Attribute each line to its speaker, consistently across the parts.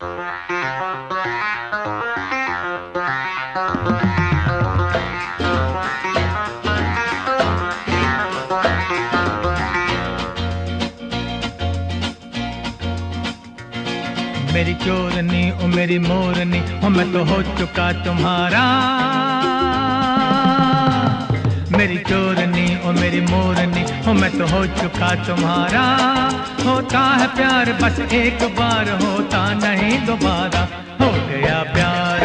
Speaker 1: मेरी चोरनी ओ मेरी मोरनी हो मैं तो हो चुका तुम्हारा। चोरनी, ओ मेरी मोरनी हो मैं तो हो चुका तुम्हारा। होता है प्यार, बस एक बार, होता नहीं दोबारा। हो गया प्यार।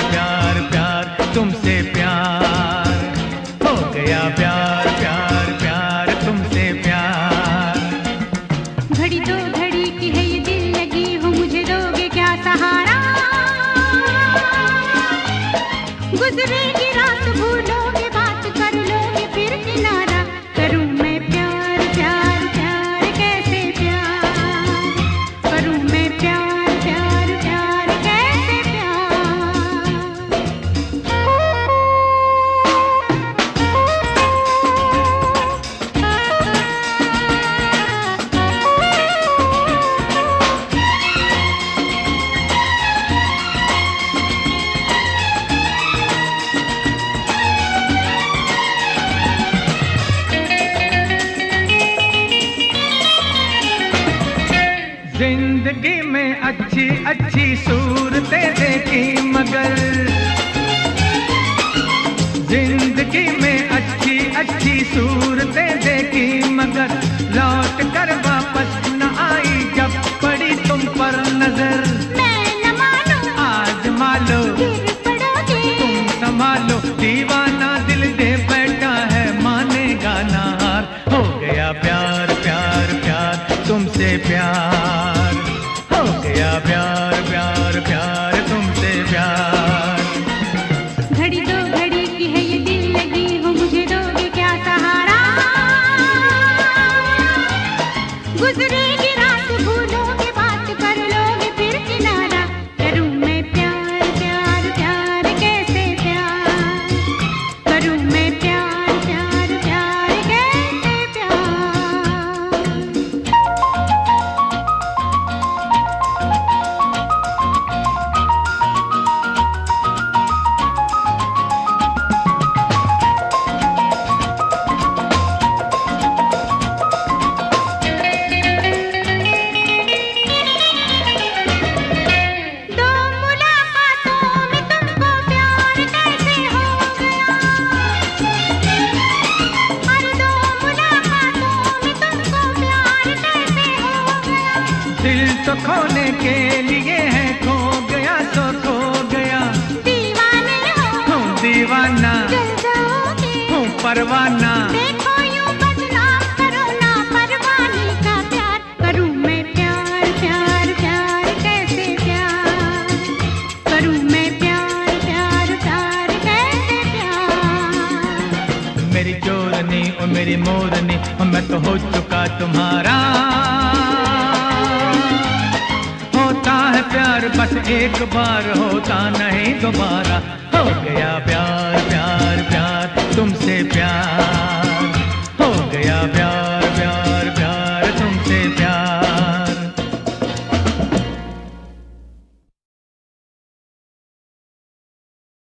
Speaker 1: ज़िंदगी में अच्छी अच्छी सूरतें देखी मगर ज़िंदगी में अच्छी अच्छी सूरतें देखी मगर लौट कर वापस न आई जब पड़ी तुम पर नज़र।
Speaker 2: मैं न मानूं
Speaker 1: आज मालो तुम संभालो दीवाना दिल दे बैठा है मानेगा ना हार। हो गया प्यार प्यार प्यार तुमसे प्यार।
Speaker 2: गुजरेगी
Speaker 1: खोने के लिए है खो गया तो खो गया।
Speaker 2: दीवाने हो
Speaker 1: दीवाना हूँ परवाना।
Speaker 2: देखो यूँ बदनाम करो ना परवाने का प्यार। करूँ मैं प्यार प्यार प्यार कैसे प्यार? करूँ मैं प्यार प्यार प्यार कैसे प्यार?
Speaker 1: मेरी चोरनी और मेरी मोरनी मैं तो हो चुका तुम्हारा। एक बार होता नहीं दोबारा। हो गया प्यार प्यार प्यार तुमसे